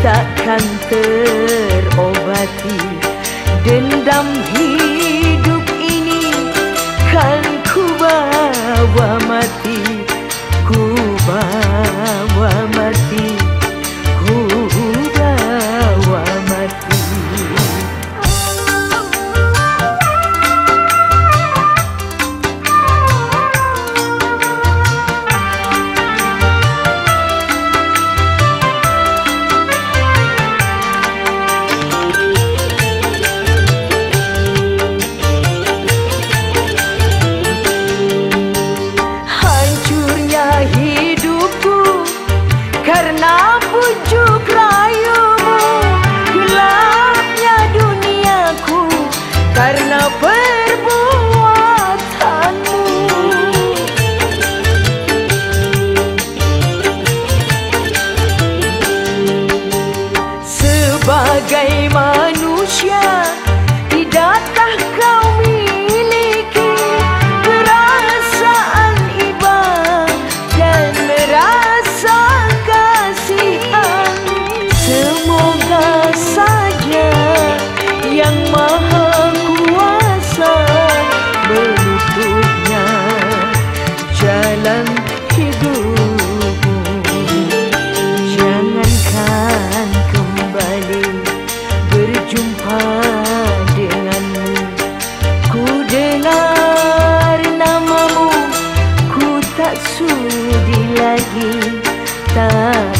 takkan terobati. Dendam hidup ini kan sudi lagi. Tak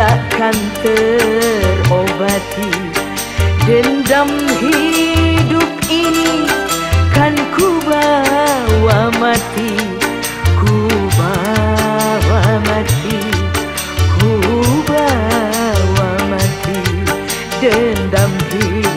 takkan terobati. Dendam hidup ini kan ku bawa mati Ku bawa mati, ku bawa mati. Dendam hidup